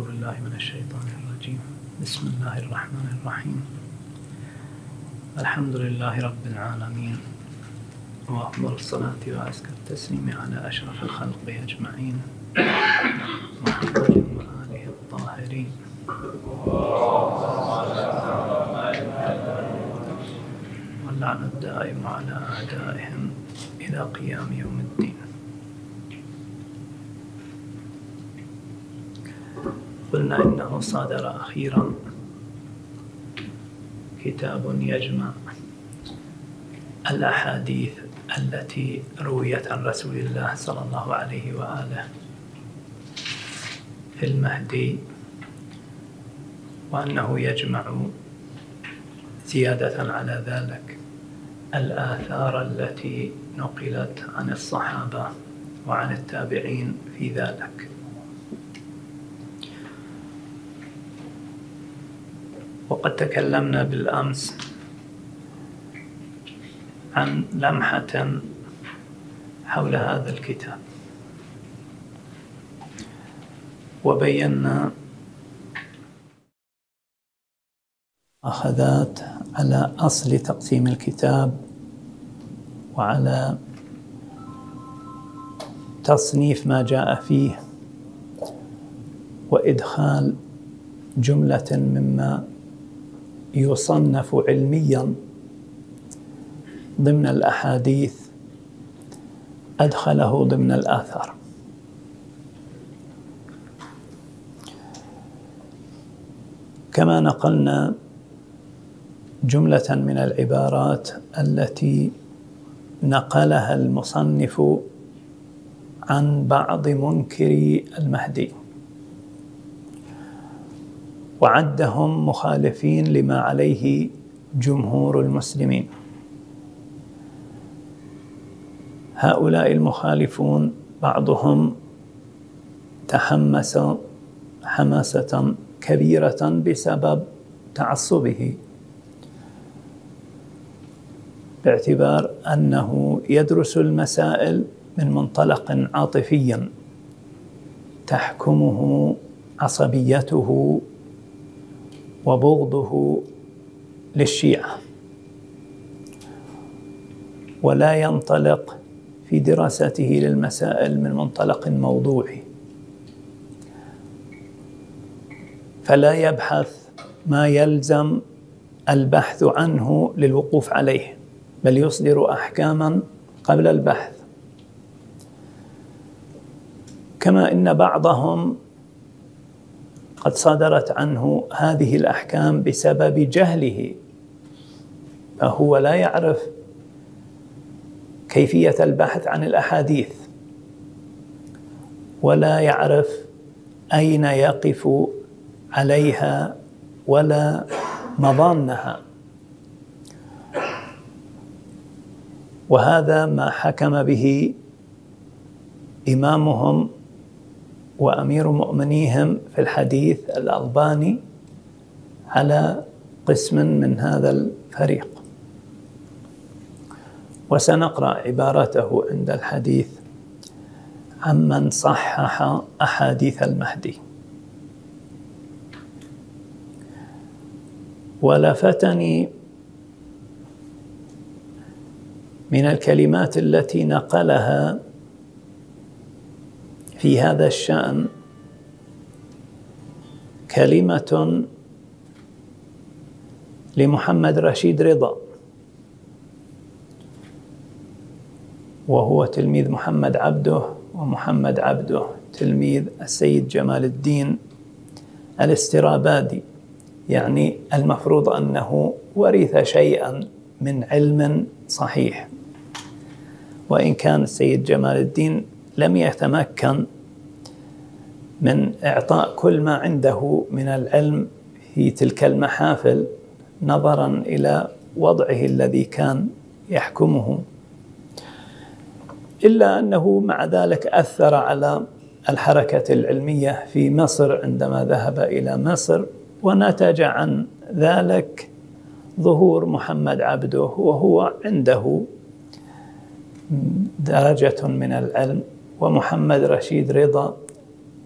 أعوذ بالله من الشيطان الرجيم. بسم الله الرحمن الرحيم. الحمد لله رب العالمين. وأفضل الصلاة وأزكى التسليم على أشرف الخلق أجمعين. محمد وآله الطاهرين. واللعن الدائم على أعدائهم إلى قيام يوم الدين. قلنا إنه صادر أخيرا. كتاب يجمع الأحاديث التي رويت عن رسول الله صلى الله عليه وآله في المهدي وأنه يجمع زيادة على ذلك الآثار التي نقلت عن الصحابة وعن التابعين في ذلك. وقد تكلمنا بالأمس عن لمحة حول هذا الكتاب. وبينا أخذات على أصل تقسيم الكتاب وعلى تصنيف ما جاء فيه وإدخال جملة مما يصنف علميا ضمن الأحاديث أدخله ضمن الآثار. كما نقلنا جملة من العبارات التي نقلها المصنف عن بعض منكري المهدي. وعدهم مخالفين لما عليه جمهور المسلمين. هؤلاء المخالفون بعضهم تحمس حماسة كبيرة بسبب تعصبه باعتبار أنه يدرس المسائل من منطلق عاطفي تحكمه عصبيته وبغضه للشيعة. ولا ينطلق في دراسته للمسائل من منطلق موضوعي. فلا يبحث ما يلزم البحث عنه للوقوف عليه بل يصدر أحكاما قبل البحث. كما إن بعضهم قد صدرت عنه هذه الأحكام بسبب جهله فهو لا يعرف كيفية البحث عن الأحاديث ولا يعرف أين يقف عليها ولا مضانها وهذا ما حكم به إمامهم وأمير مؤمنيهم في الحديث الألباني على قسم من هذا الفريق. وسنقرأ عبارته عند الحديث عمن صحح أحاديث المهدي. ولفتني من الكلمات التي نقلها في هذا الشأن كلمة لمحمد رشيد رضا وهو تلميذ محمد عبده ومحمد عبده تلميذ السيد جمال الدين الاسترابادي. يعني المفروض أنه ورث شيئا من علم صحيح. وإن كان السيد جمال الدين لم يتمكن من إعطاء كل ما عنده من العلم في تلك المحافل نظرا إلى وضعه الذي كان يحكمه. إلا أنه مع ذلك أثر على الحركة العلمية في مصر عندما ذهب إلى مصر ونتج عن ذلك ظهور محمد عبده وهو عنده درجة من العلم ومحمد رشيد رضا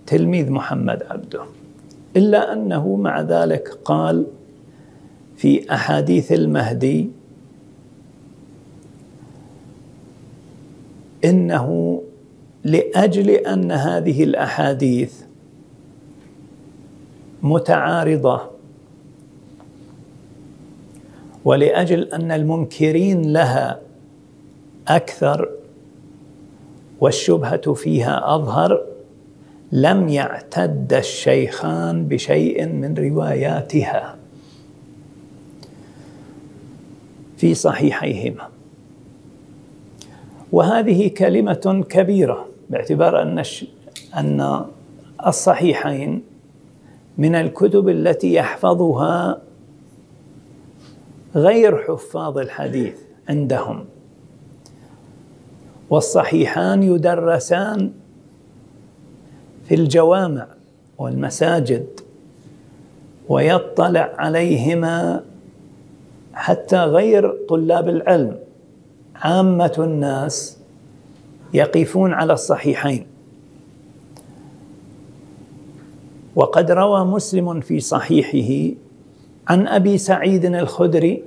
تلميذ محمد عبده. إلا أنه مع ذلك قال في أحاديث المهدي إنه لأجل أن هذه الأحاديث متعارضة ولأجل أن المنكرين لها أكثر والشبهة فيها أظهر لم يعتد الشيخان بشيء من رواياتها. في صحيحيهما. وهذه كلمة كبيرة باعتبار أن أن الصحيحين من الكتب التي يحفظها غير حفاظ الحديث عندهم. والصحيحان يدرسان في الجوامع والمساجد ويطلع عليهما حتى غير طلاب العلم. عامة الناس يقفون على الصحيحين. وقد روى مسلم في صحيحه عن أبي سعيد الخدري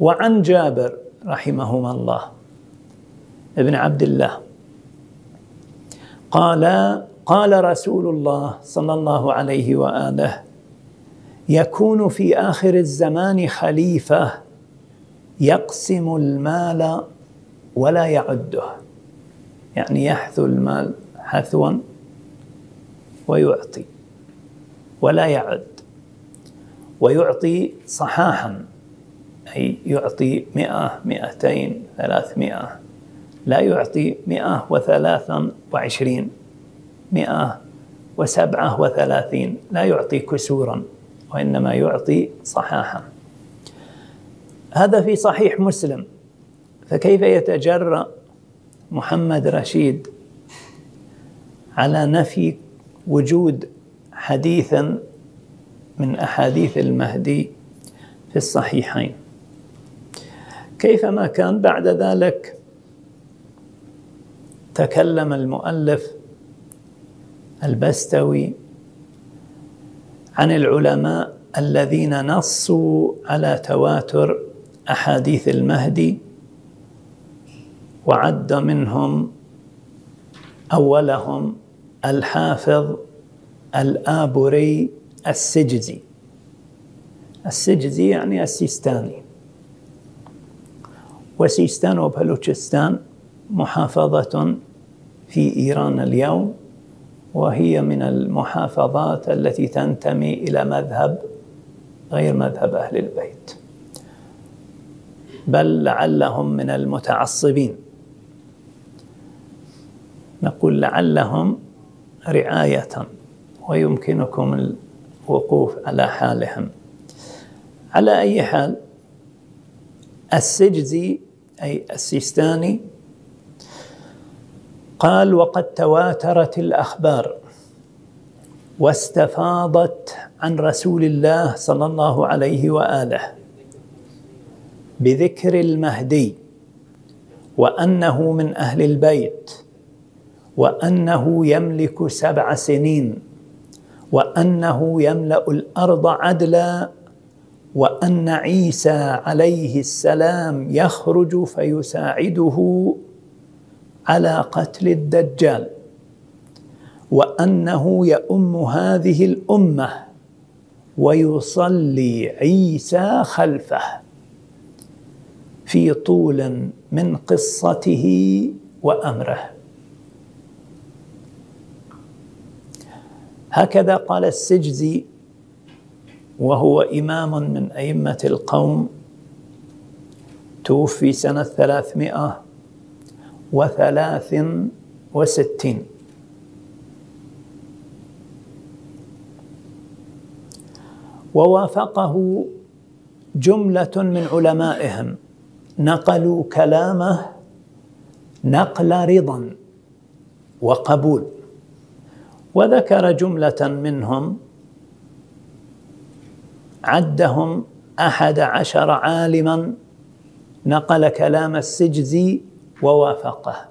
وعن جابر رحمهما الله ابن عبد الله. قال قال رسول الله صلى الله عليه وآله يكون في آخر الزمان خليفة يقسم المال ولا يعده. يعني يحثو المال حثوا ويعطي ولا يعد ويعطي صحاحا أي يعطي مئة مئتين ثلاثمائة لا يعطي مئة وثلاثا وعشرين. مئة وسبعة وثلاثين. لا يعطي كسورا وإنما يعطي صحاحا. هذا في صحيح مسلم. فكيف يتجرأ محمد رشيد على نفي وجود حديثا من أحاديث المهدي في الصحيحين؟ كيفما كان بعد ذلك تكلم المؤلف البستوي عن العلماء الذين نصوا على تواتر أحاديث المهدي وعد منهم أولهم الحافظ الآبوري السجزي. السجزي يعني السيستاني. وسيستان وبلوتشستان محافظة في إيران اليوم. وهي من المحافظات التي تنتمي إلى مذهب غير مذهب أهل البيت. بل لعلهم من المتعصبين. نقول لعلهم رعاية ويمكنكم الوقوف على حالهم. على أي حال السجزي أي السيستاني قال وقد تواترت الأخبار واستفاضت عن رسول الله صلى الله عليه وآله بذكر المهدي وأنه من أهل البيت وأنه يملك سبع سنين وأنه يملأ الأرض عدلا وأن عيسى عليه السلام يخرج فيساعده على قتل الدجال وأنه يؤم هذه الأمة ويصلي عيسى خلفه في طول من قصته وأمره. هكذا قال السجزي وهو إمام من أئمة القوم توفي سنة ثلاثمائة وثلاث وستين. ووافقه جملة من علمائهم. نقلوا كلامه نقل رضا وقبول. وذكر جملة منهم عدهم أحد عشر عالما نقل كلام السجزي ووافقه.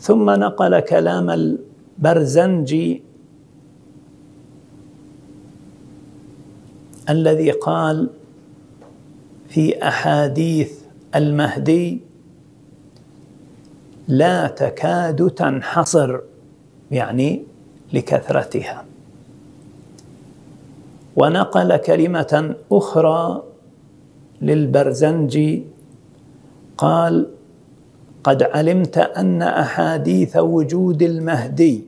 ثم نقل كلام البرزنجي الذي قال في أحاديث المهدي لا تكاد تنحصر يعني لكثرتها. ونقل كلمة أخرى للبرزنجي قال قد علمت أن أحاديث وجود المهدي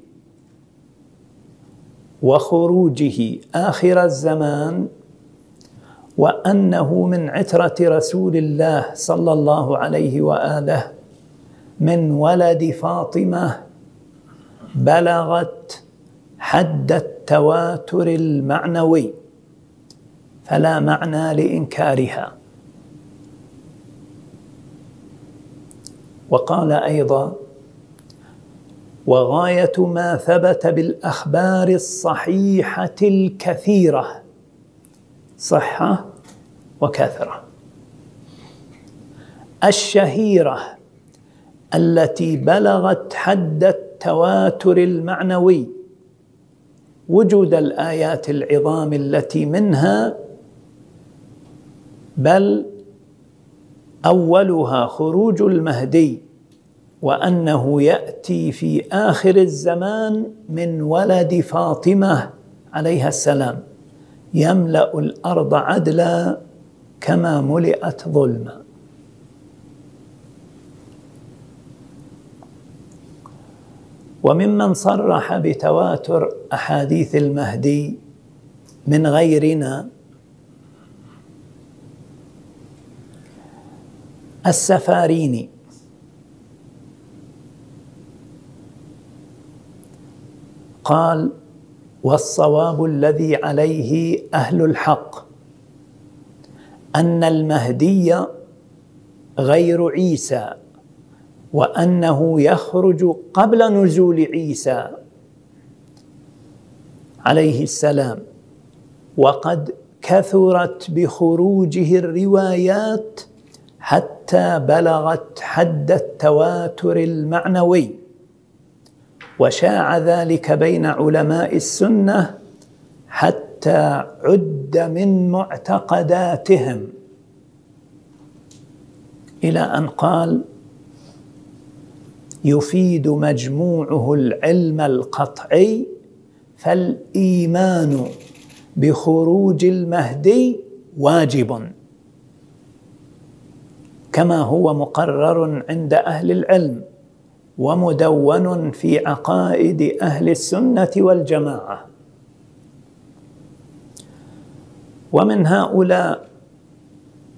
وخروجه آخر الزمان وأنه من عترة رسول الله صلى الله عليه وآله من ولد فاطمة بلغت حد التواتر المعنوي فلا معنى لإنكارها. وقال أيضا وغاية ما ثبت بالأخبار الصحيحة الكثيرة صحة وكثرة. الشهيرة التي بلغت حد التواتر المعنوي وجود الآيات العظام التي منها بل أولها خروج المهدي وأنه يأتي في آخر الزمان من ولد فاطمة عليها السلام. يملأ الأرض عدلا كما ملئت ظلما. وممن صرح بتواتر أحاديث المهدي من غيرنا السفاريني قال والصواب الذي عليه أهل الحق أن المهدي غير عيسى وأنه يخرج قبل نزول عيسى عليه السلام وقد كثرت بخروجه الروايات حتى بلغت حد التواتر المعنوي. وشاع ذلك بين علماء السنة حتى عد من معتقداتهم. إلى أن قال يفيد مجموعه العلم القطعي فالإيمان بخروج المهدي واجب. كما هو مقرر عند أهل العلم ومدون في عقائد أهل السنة والجماعة. ومن هؤلاء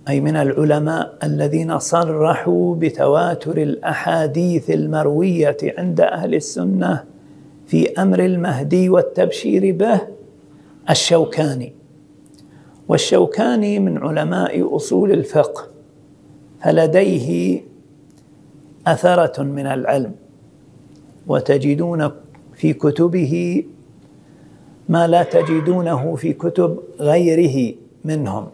أي من العلماء الذين صرحوا بتواتر الأحاديث المروية عند أهل السنة في أمر المهدي والتبشير به الشوكاني. والشوكاني من علماء أصول الفقه. فلديه أثرة من العلم وتجدون في كتبه ما لا تجدونه في كتب غيره منهم.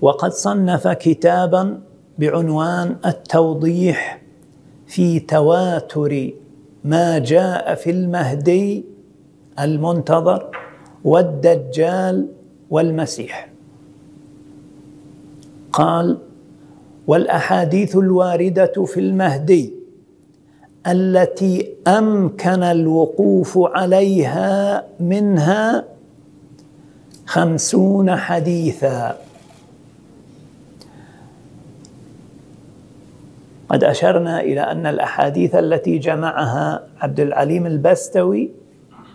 وقد صنف كتابا بعنوان التوضيح في تواتر ما جاء في المهدي المنتظر والدجال والمسيح. قال والأحاديث الواردة في المهدي التي أمكن الوقوف عليها منها خمسون حديثا. قد أشرنا إلى أن الأحاديث التي جمعها عبد العليم البستوي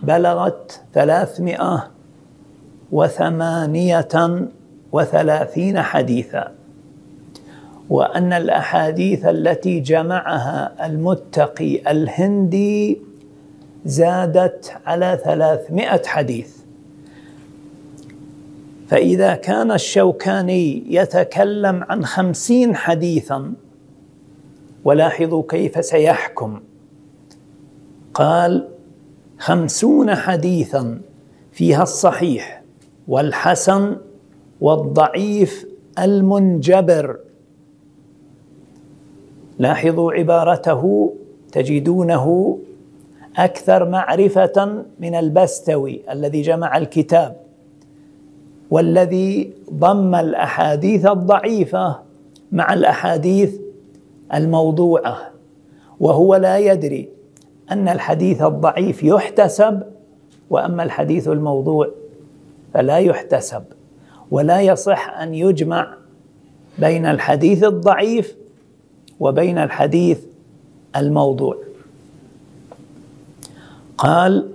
بلغت ثلاثمائة وثمانية وثلاثين حديثا. وأن الأحاديث التي جمعها المتقي الهندي زادت على ثلاثمائة حديث. فإذا كان الشوكاني يتكلم عن خمسين حديثا ولاحظوا كيف سيحكم. قال خمسون حديثا فيها الصحيح. والحسن والضعيف المنجبر. لاحظوا عبارته تجدونه أكثر معرفة من البستوي الذي جمع الكتاب والذي ضم الأحاديث الضعيفة مع الأحاديث الموضوعة. وهو لا يدري أن الحديث الضعيف يحتسب وأما الحديث الموضوع فلا يحتسب ولا يصح أن يجمع بين الحديث الضعيف وبين الحديث الموضوع. قال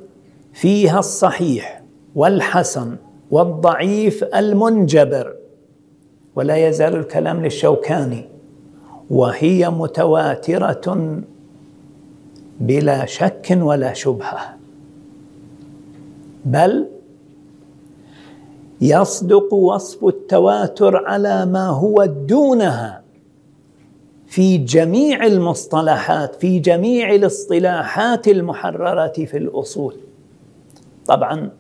فيها الصحيح والحسن والضعيف المنجبر ولا يزال الكلام للشوكاني وهي متواترة بلا شك ولا شبهة. بل يصدق وصف التواتر على ما هو دونها في جميع المصطلحات في جميع الاصطلاحات المحررة في الأصول. طبعا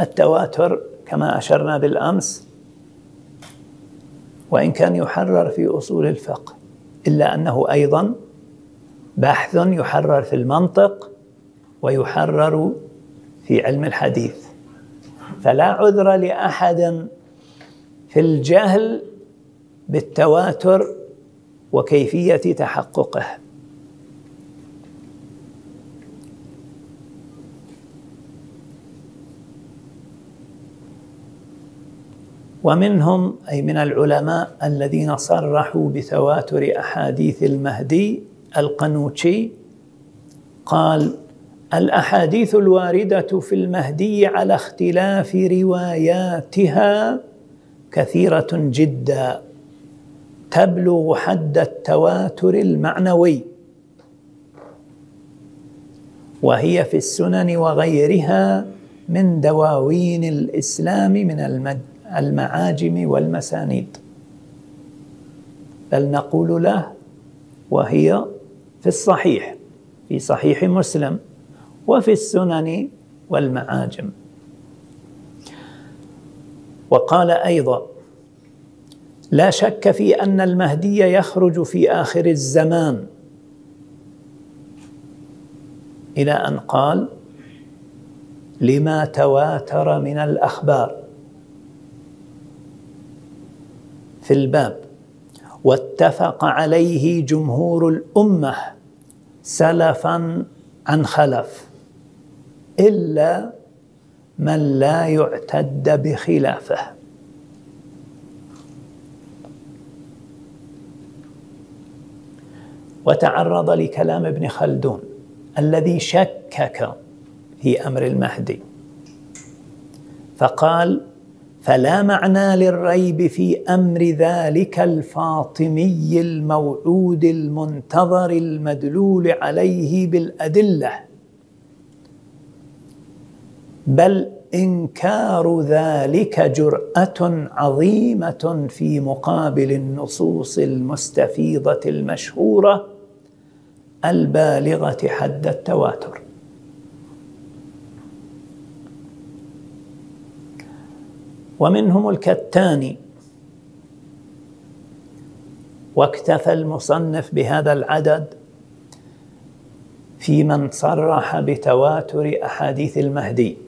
التواتر كما أشرنا بالأمس وإن كان يحرر في أصول الفقه إلا أنه أيضا بحث يحرر في المنطق ويحرر في علم الحديث. فلا عذر لأحد في الجهل بالتواتر وكيفية تحققه. ومنهم أي من العلماء الذين صرحوا بتواتر أحاديث المهدي القنوشي قال الأحاديث الواردة في المهدي على اختلاف رواياتها كثيرة جدا تبلغ حد التواتر المعنوي. وهي في السنن وغيرها من دواوين الإسلام من المعاجم والمسانيد. بل نقول له وهي في الصحيح في صحيح مسلم. وفي السنن والمعاجم. وقال أيضا لا شك في أن المهدي يخرج في آخر الزمان. إلى أن قال لما تواتر من الأخبار. في الباب واتفق عليه جمهور الأمة سلفا عن خلف. إلا من لا يعتد بخلافه. وتعرض لكلام ابن خلدون الذي شكك في أمر المهدي. فقال فلا معنى للريب في أمر ذلك الفاطمي الموعود المنتظر المدلول عليه بالأدلة بل إنكار ذلك جرأة عظيمة في مقابل النصوص المستفيضة المشهورة البالغة حد التواتر. ومنهم الكتاني. واكتفى المصنف بهذا العدد في من صرح بتواتر أحاديث المهدي.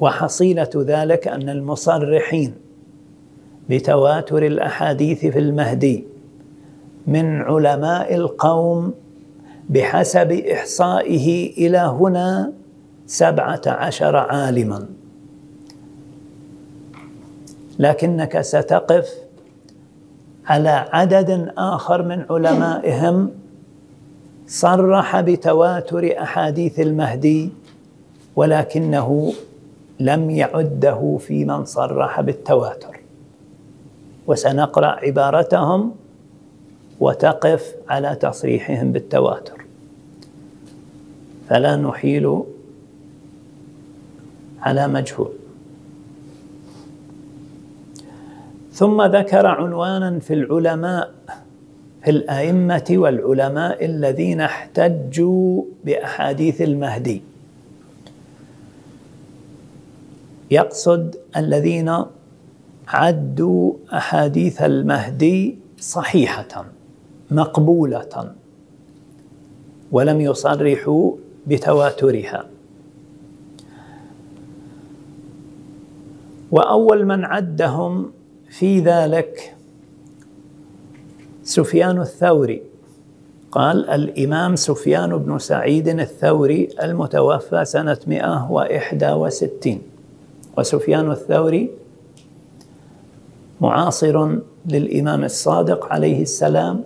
وحصيلة ذلك أن المصرحين بتواتر الأحاديث في المهدي من علماء القوم بحسب إحصائه إلى هنا سبعة عشر عالما. لكنك ستقف على عدد آخر من علمائهم صرح بتواتر أحاديث المهدي ولكنه لم يعده في من صرح بالتواتر. وسنقرأ عبارتهم وتقف على تصريحهم بالتواتر. فلا نحيل على مجهول. ثم ذكر عنوانا في العلماء في الأئمة والعلماء الذين احتجوا بأحاديث المهدي. يقصد الذين عدوا أحاديث المهدي صحيحة مقبولة ولم يصرحوا بتواترها. وأول من عدهم في ذلك سفيان الثوري. قال الإمام سفيان بن سعيد الثوري المتوفى سنة 161 وسفيان الثوري معاصر للإمام الصادق عليه السلام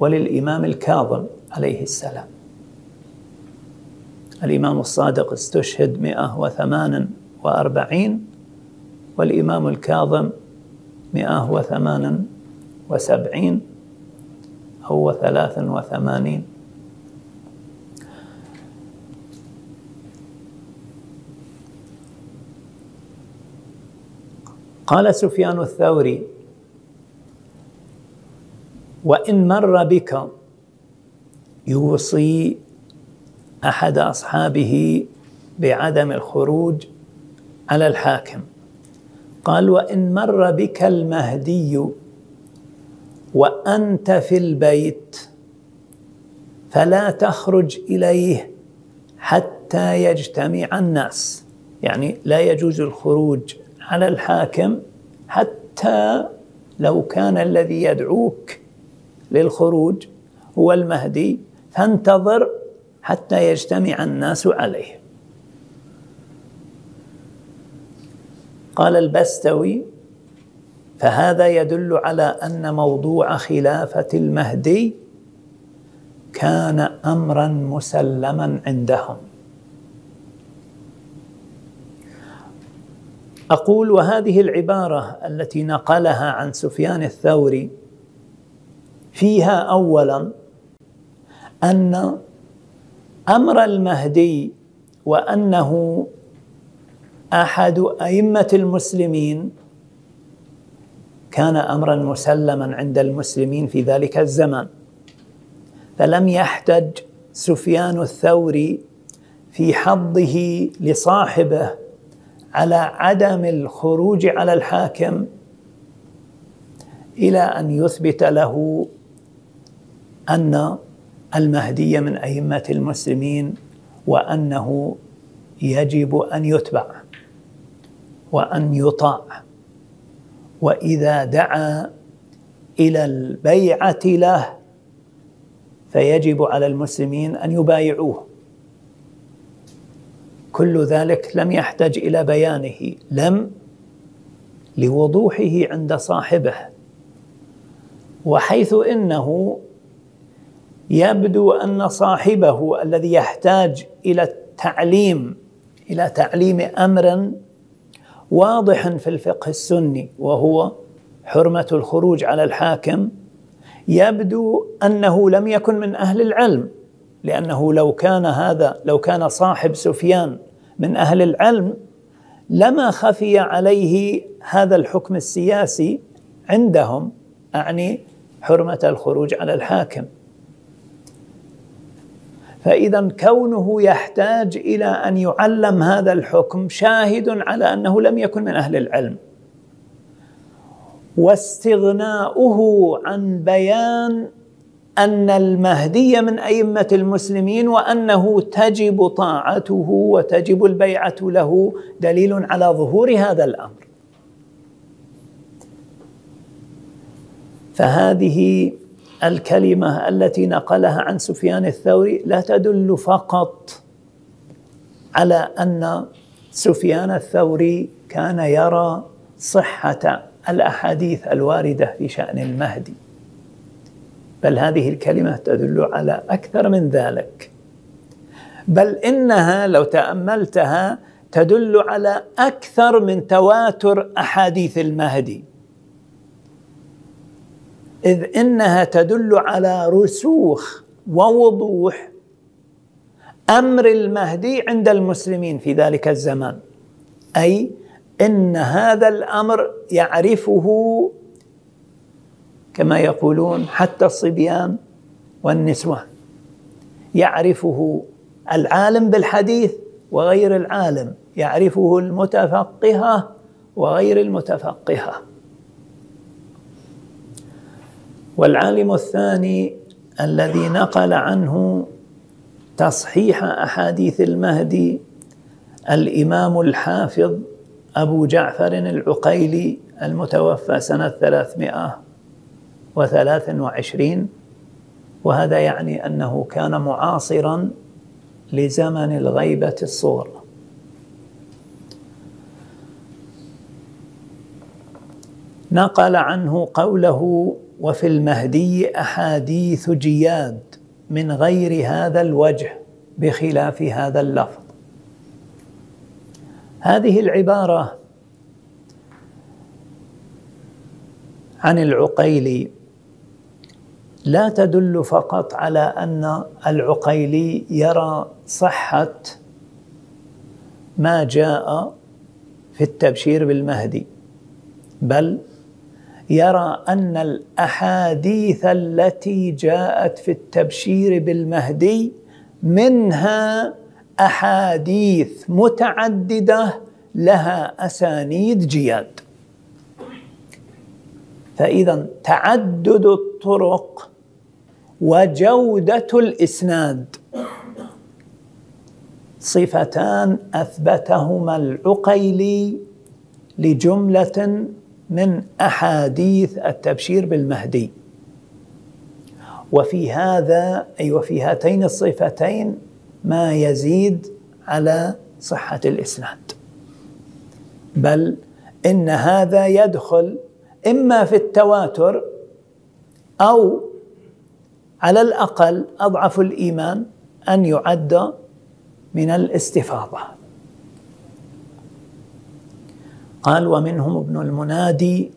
وللإمام الكاظم عليه السلام. الإمام الصادق استشهد 148 والإمام الكاظم 178 أو 83 قال سفيان الثوري وإن مر بك يوصي أحد أصحابه بعدم الخروج على الحاكم. قال وإن مر بك المهدي وأنت في البيت فلا تخرج إليه حتى يجتمع الناس. يعني لا يجوز الخروج على الحاكم حتى لو كان الذي يدعوك للخروج هو المهدي فانتظر حتى يجتمع الناس عليه. قال البستوي فهذا يدل على أن موضوع خلافة المهدي كان امرا مسلما عندهم. أقول وهذه العبارة التي نقلها عن سفيان الثوري فيها اولا أن أمر المهدي وأنه أحد أئمة المسلمين كان امرا مسلما عند المسلمين في ذلك الزمان فلم يحتج سفيان الثوري في حظه لصاحبه على عدم الخروج على الحاكم إلى أن يثبت له أن المهدي من أئمة المسلمين وأنه يجب أن يتبع وأن يطاع. وإذا دعا إلى البيعة له فيجب على المسلمين أن يبايعوه. كل ذلك لم يحتج إلى بيانه لم لوضوحه عند صاحبه. وحيث إنه يبدو أن صاحبه الذي يحتاج إلى التعليم إلى تعليم أمر واضح في الفقه السني وهو حرمة الخروج على الحاكم يبدو أنه لم يكن من أهل العلم. لأنه لو كان هذا لو كان صاحب سفيان من أهل العلم لما خفي عليه هذا الحكم السياسي عندهم أعني حرمة الخروج على الحاكم. فإذا كونه يحتاج إلى أن يعلم هذا الحكم شاهد على أنه لم يكن من أهل العلم. واستغناؤه عن بيان أن المهدي من أئمة المسلمين وأنه تجب طاعته وتجب البيعة له دليل على ظهور هذا الأمر. فهذه الكلمة التي نقلها عن سفيان الثوري لا تدل فقط على أن سفيان الثوري كان يرى صحة الأحاديث الواردة في شأن المهدي. بل هذه الكلمة تدل على أكثر من ذلك. بل إنها لو تأملتها تدل على أكثر من تواتر أحاديث المهدي. إذ إنها تدل على رسوخ ووضوح أمر المهدي عند المسلمين في ذلك الزمان. أي إن هذا الأمر يعرفه كما يقولون حتى الصبيان والنسوان. يعرفه العالم بالحديث وغير العالم. يعرفه المتفقهة وغير المتفقهة. والعالم الثاني الذي نقل عنه تصحيح أحاديث المهدي الإمام الحافظ أبو جعفر العقيلي المتوفى سنة 323 وهذا يعني أنه كان معاصرا لزمن الغيبة الصغرى. نقل عنه قوله وفي المهدي أحاديث جياد من غير هذا الوجه بخلاف هذا اللفظ هذه العبارة عن العقيلي لا تدل فقط على أن العقيلي يرى صحة ما جاء في التبشير بالمهدي بل يرى أن الأحاديث التي جاءت في التبشير بالمهدي منها أحاديث متعددة لها أسانيد جياد. فإذا تعدد الطرق وجودة الإسناد. صفتان أثبتهما العقيلي لجملة من أحاديث التبشير بالمهدي. وفي هذا أي وفي هاتين الصفتين ما يزيد على صحة الإسناد. بل إن هذا يدخل إما في التواتر أو على الأقل أضعف الإيمان أن يعد من الاستفاضة. قال ومنهم ابن المنادي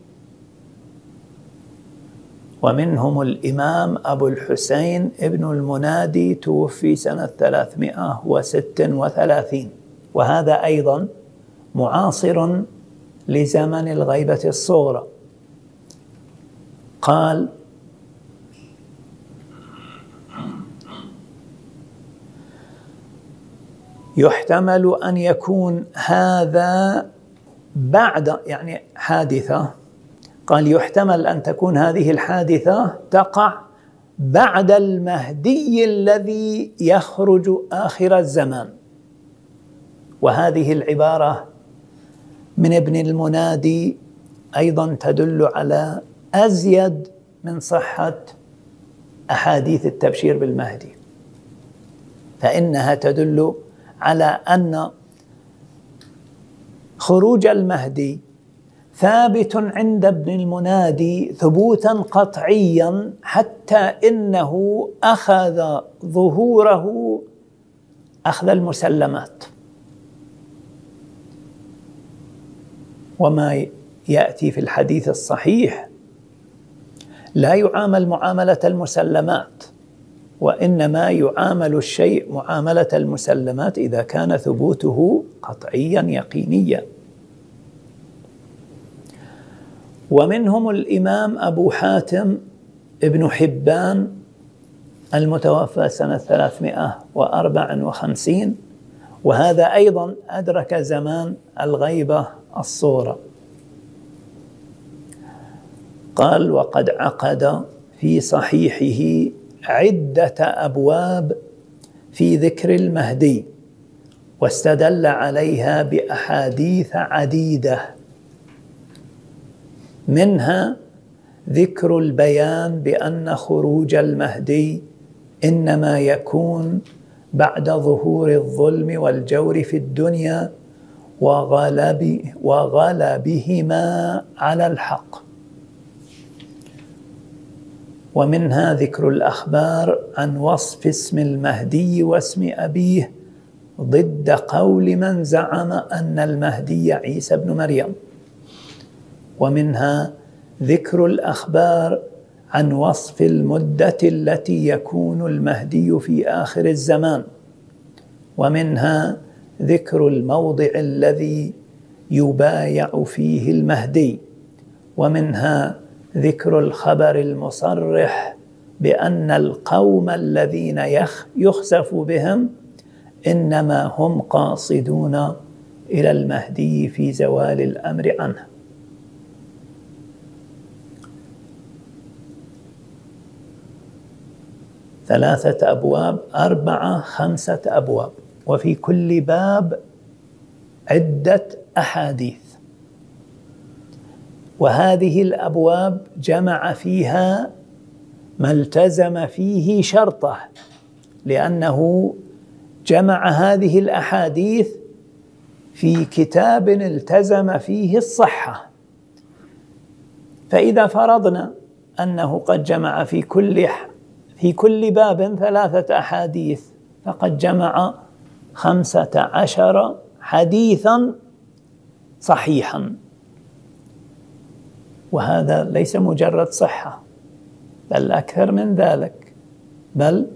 ومنهم الإمام أبو الحسين ابن المنادي توفي سنة 336 وهذا أيضا معاصر لزمن الغيبة الصغرى. قال يحتمل أن يكون هذا بعد يعني حادثة. قال يحتمل أن تكون هذه الحادثة تقع بعد المهدي الذي يخرج آخر الزمان. وهذه العبارة من ابن المنادي أيضا تدل على أزيد من صحة أحاديث التبشير بالمهدي. فإنها تدل على أن خروج المهدي ثابت عند ابن المنادي ثبوتا قطعيا حتى إنه أخذ ظهوره أخذ المسلمات. وما يأتي في الحديث الصحيح لا يعامل معاملة المسلمات. وإنما يعامل الشيء معاملة المسلمات إذا كان ثبوته قطعيا يقينيا. ومنهم الإمام أبو حاتم ابن حبان المتوفى سنة 354 وهذا أيضا أدرك زمان الغيبة الصورة. قال وقد عقد في صحيحه عدة أبواب في ذكر المهدي واستدل عليها بأحاديث عديدة. منها ذكر البيان بأن خروج المهدي إنما يكون بعد ظهور الظلم والجور في الدنيا وغلب وغلبهما على الحق. ومنها ذكر الأخبار عن وصف اسم المهدي واسم أبيه ضد قول من زعم أن المهدي عيسى بن مريم. ومنها ذكر الأخبار عن وصف المدة التي يكون المهدي في آخر الزمان. ومنها ذكر الموضع الذي يبايع فيه المهدي. ومنها ذكر الخبر المصرح بأن القوم الذين يخسف بهم إنما هم قاصدون إلى المهدي في زوال الأمر عنه. ثلاثة أبواب أربعة خمسة أبواب. وفي كل باب عدة أحاديث. وهذه الأبواب جمع فيها ما التزم فيه شرطه لأنه جمع هذه الأحاديث في كتاب التزم فيه الصحة. فإذا فرضنا أنه قد جمع في كل في كل باب ثلاثة أحاديث فقد جمع خمسة عشر حديثا صحيحا. وهذا ليس مجرد صحة بل أكثر من ذلك بل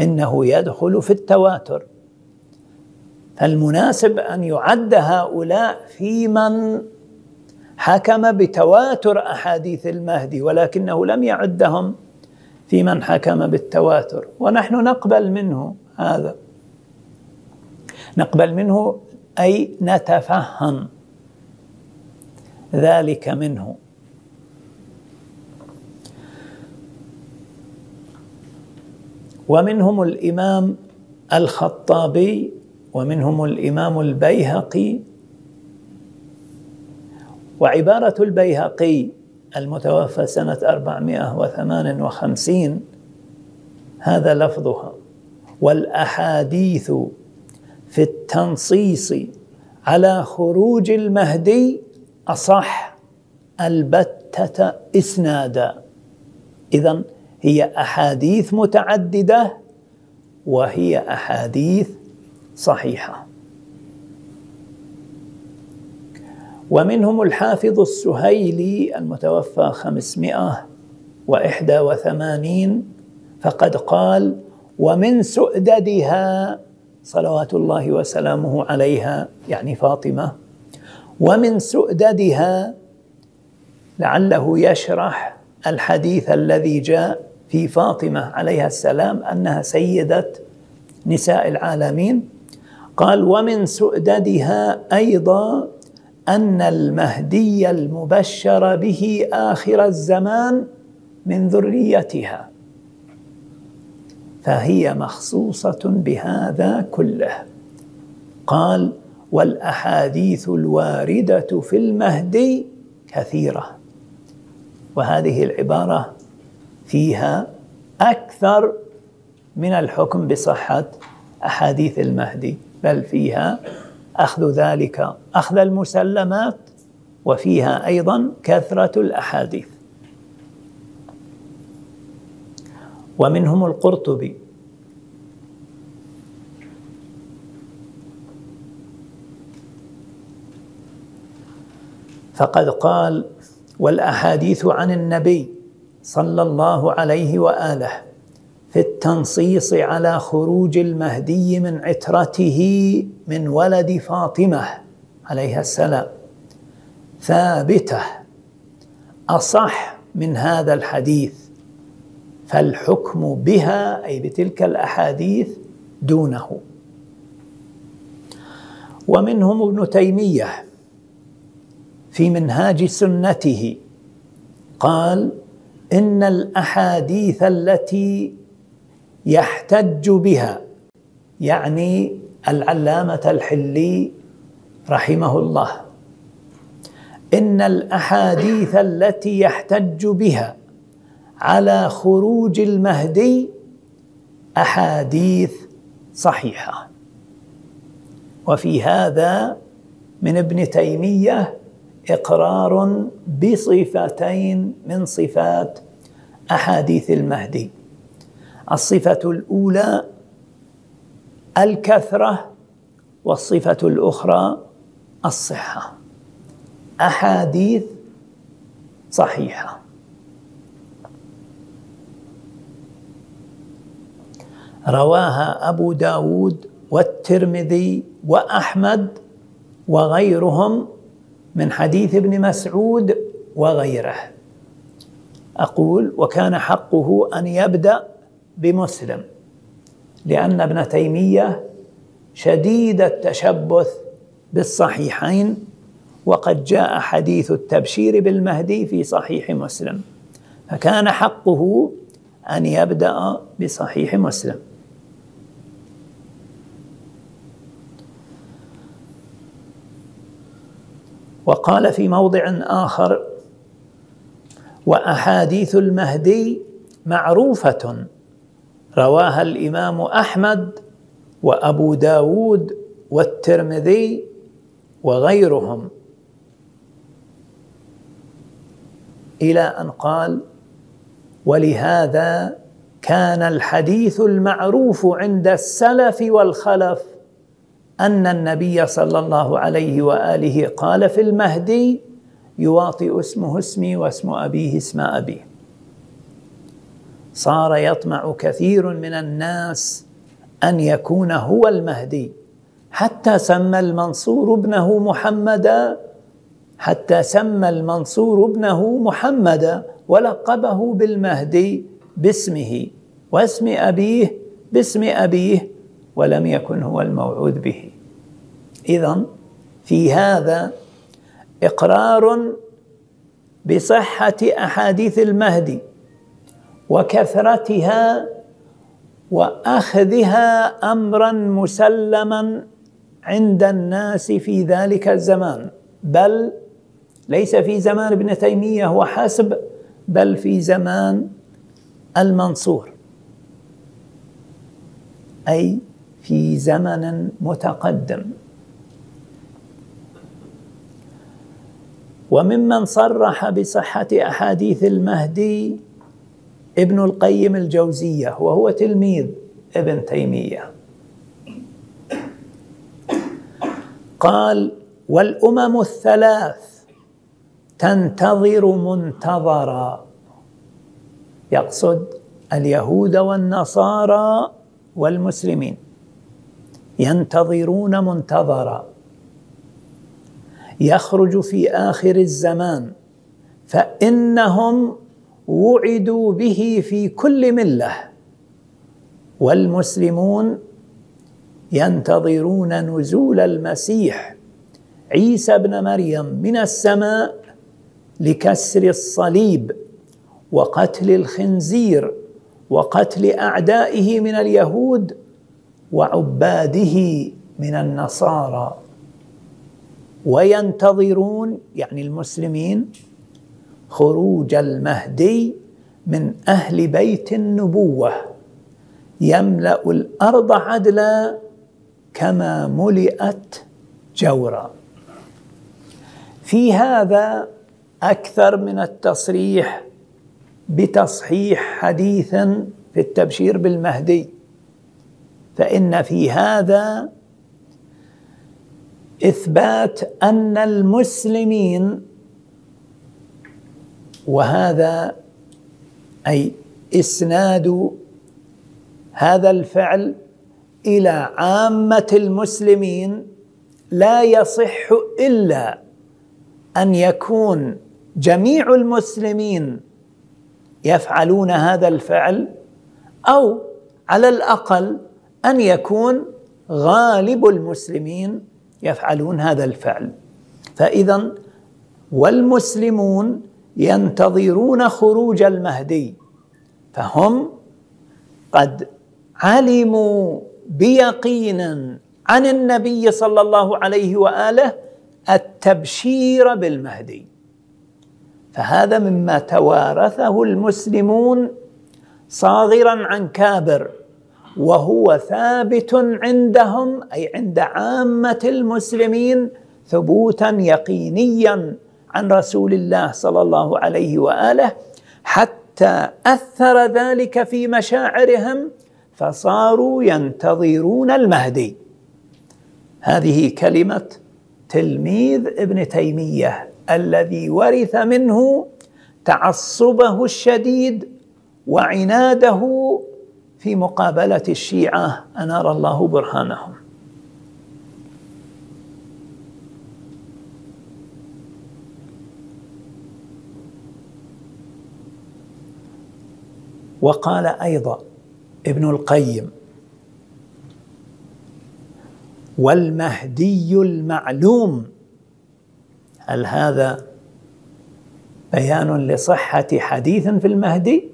إنه يدخل في التواتر. فالمناسب أن يعد هؤلاء في من حكم بتواتر أحاديث المهدي ولكنه لم يعدهم في من حكم بالتواتر. ونحن نقبل منه هذا. نقبل منه أي نتفهم ذلك منه. ومنهم الإمام الخطابي ومنهم الإمام البيهقي. وعبارة البيهقي المتوفى سنة 458 هذا لفظها. والأحاديث في التنصيص على خروج المهدي أصح البتة إسنادا. إذا هي أحاديث متعددة وهي أحاديث صحيحة. ومنهم الحافظ السهيلي المتوفى خمسمائة وإحدى وثمانين فقد قال ومن سؤددها صلوات الله وسلامه عليها يعني فاطمة ومن سؤددها لعله يشرح الحديث الذي جاء في فاطمة عليها السلام أنها سيدة نساء العالمين. قال ومن سؤددها أيضا أن المهدي المبشر به آخر الزمان من ذريتها. فهي مخصوصة بهذا كله. قال والأحاديث الواردة في المهدي كثيرة. وهذه العبارة فيها أكثر من الحكم بصحة أحاديث المهدي بل فيها أخذ ذلك أخذ المسلمات وفيها أيضا كثرة الأحاديث. ومنهم القرطبي. فقد قال والأحاديث عن النبي. صلى الله عليه وآله في التنصيص على خروج المهدي من عترته من ولد فاطمة عليها السلام. ثابته أصح من هذا الحديث فالحكم بها أي بتلك الأحاديث دونه. ومنهم ابن تيمية في منهاج سنته قال إن الأحاديث التي يحتج بها يعني العلامة الحلي رحمه الله إن الأحاديث التي يحتج بها على خروج المهدي أحاديث صحيحة. وفي هذا من ابن تيمية إقرار بصفتين من صفات أحاديث المهدي. الصفة الأولى الكثرة والصفة الأخرى الصحة. أحاديث صحيحة. رواها أبو داود والترمذي وأحمد وغيرهم من حديث ابن مسعود وغيره. أقول وكان حقه أن يبدأ بمسلم لأن ابن تيمية شديد التشبث بالصحيحين وقد جاء حديث التبشير بالمهدي في صحيح مسلم. فكان حقه أن يبدأ بصحيح مسلم. وقال في موضع آخر وأحاديث المهدي معروفة رواها الإمام أحمد وأبو داود والترمذي وغيرهم. إلى أن قال ولهذا كان الحديث المعروف عند السلف والخلف أن النبي صلى الله عليه وآله قال في المهدي يواطئ اسمه اسمي واسم أبيه اسم أبيه. صار يطمع كثير من الناس أن يكون هو المهدي حتى سمى المنصور ابنه محمدا حتى سمى المنصور ابنه محمدا ولقبه بالمهدي باسمه واسم أبيه باسم أبيه ولم يكن هو الموعود به. إذا في هذا إقرار بصحة أحاديث المهدي وكثرتها وأخذها أمرا مسلما عند الناس في ذلك الزمان. بل ليس في زمان ابن تيمية وحسب بل في زمان المنصور. أي في زمن متقدم. وممن صرح بصحة أحاديث المهدي ابن القيم الجوزية وهو تلميذ ابن تيمية. قال والأمم الثلاث تنتظر منتظرا. يقصد اليهود والنصارى والمسلمين. ينتظرون منتظرا. يخرج في آخر الزمان فإنهم وعدوا به في كل ملة. والمسلمون ينتظرون نزول المسيح. عيسى ابن مريم من السماء لكسر الصليب وقتل الخنزير وقتل أعدائه من اليهود وعباده من النصارى. وينتظرون يعني المسلمين خروج المهدي من أهل بيت النبوة. يملأ الأرض عدلا كما ملئت جورا. في هذا أكثر من التصريح بتصحيح حديث في التبشير بالمهدي. فإن في هذا إثبات أن المسلمين وهذا أي إسناد هذا الفعل إلى عامة المسلمين لا يصح إلا أن يكون جميع المسلمين يفعلون هذا الفعل أو على الأقل أن يكون غالب المسلمين يفعلون هذا الفعل. فاذا والمسلمون ينتظرون خروج المهدي فهم قد علموا بيقين عن النبي صلى الله عليه وآله التبشير بالمهدي. فهذا مما توارثه المسلمون صاغرا عن كابر. وهو ثابت عندهم أي عند عامة المسلمين ثبوتا يقينيا عن رسول الله صلى الله عليه وآله. حتى أثر ذلك في مشاعرهم فصاروا ينتظرون المهدي. هذه كلمة تلميذ ابن تيمية الذي ورث منه تعصبه الشديد وعناده في مقابلة الشيعة أنار الله برهانهم. وقال أيضا ابن القيم والمهدي المعلوم هل هذا بيان لصحة حديث في المهدي؟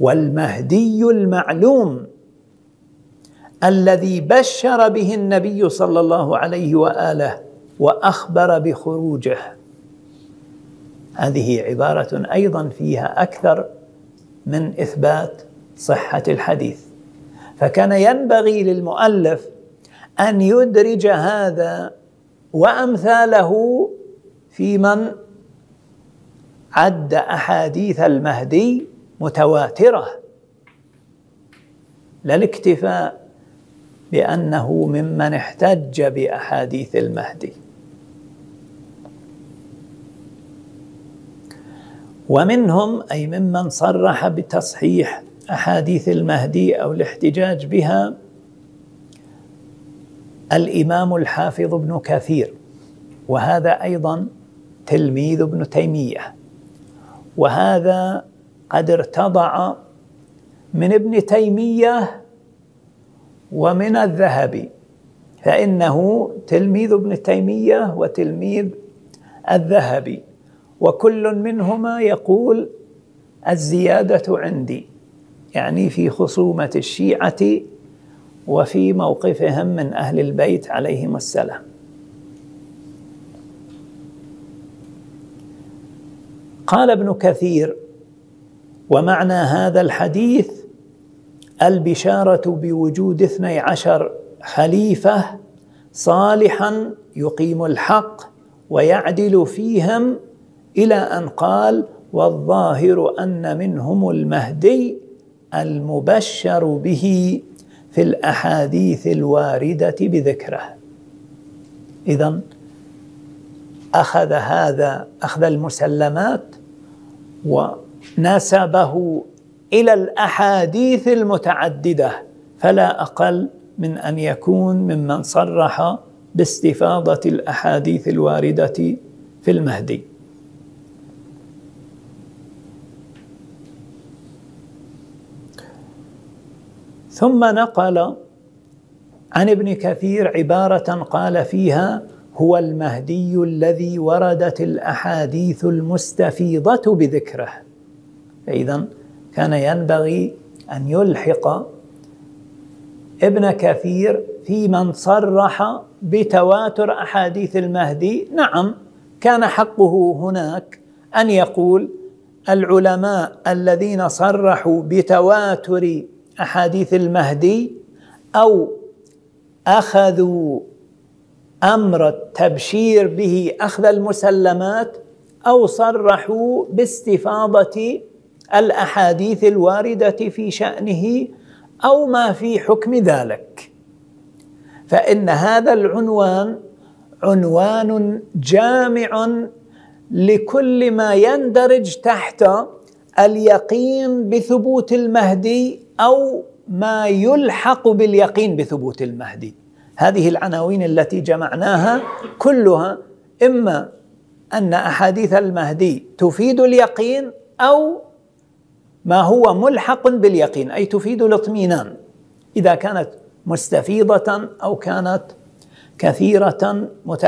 والمهدي المعلوم الذي بشر به النبي صلى الله عليه وآله وأخبر بخروجه. هذه عبارة أيضا فيها أكثر من إثبات صحة الحديث. فكان ينبغي للمؤلف أن يدرج هذا وأمثاله في من عد أحاديث المهدي متواترة. لا الاكتفاء بأنه ممن احتج بأحاديث المهدي. ومنهم أي ممن صرح بتصحيح أحاديث المهدي أو الاحتجاج بها الإمام الحافظ ابن كثير وهذا أيضا تلميذ ابن تيمية. وهذا قد ارتضع من ابن تيمية ومن الذهبي فإنه تلميذ ابن تيمية وتلميذ الذهبي وكل منهما يقول الزيادة عندي يعني في خصومة الشيعة وفي موقفهم من أهل البيت عليهم السلام. قال ابن كثير ومعنى هذا الحديث البشارة بوجود اثني عشر خليفة صالحا يقيم الحق ويعدل فيهم إلى أن قال والظاهر أن منهم المهدي المبشر به في الأحاديث الواردة بذكره. إذا أخذ هذا أخذ المسلمات ونسبه إلى الأحاديث المتعددة فلا أقل من أن يكون ممن صرح باستفاضة الأحاديث الواردة في المهدي. ثم نقل عن ابن كثير عبارة قال فيها هو المهدي الذي وردت الأحاديث المستفيضة بذكره فاذا كان ينبغي أن يلحق ابن كثير في من صرح بتواتر أحاديث المهدي. نعم كان حقه هناك أن يقول العلماء الذين صرحوا بتواتر أحاديث المهدي أو أخذوا أمر التبشير به أخذ المسلمات أو صرحوا باستفاضة الأحاديث الواردة في شأنه أو ما في حكم ذلك. فإن هذا العنوان عنوان جامع لكل ما يندرج تحت اليقين بثبوت المهدي أو ما يلحق باليقين بثبوت المهدي. هذه العناوين التي جمعناها كلها إما أن أحاديث المهدي تفيد اليقين أو ما هو ملحق باليقين أي تفيد الاطمئنان. إذا كانت مستفيضة أو كانت كثيرة متعدده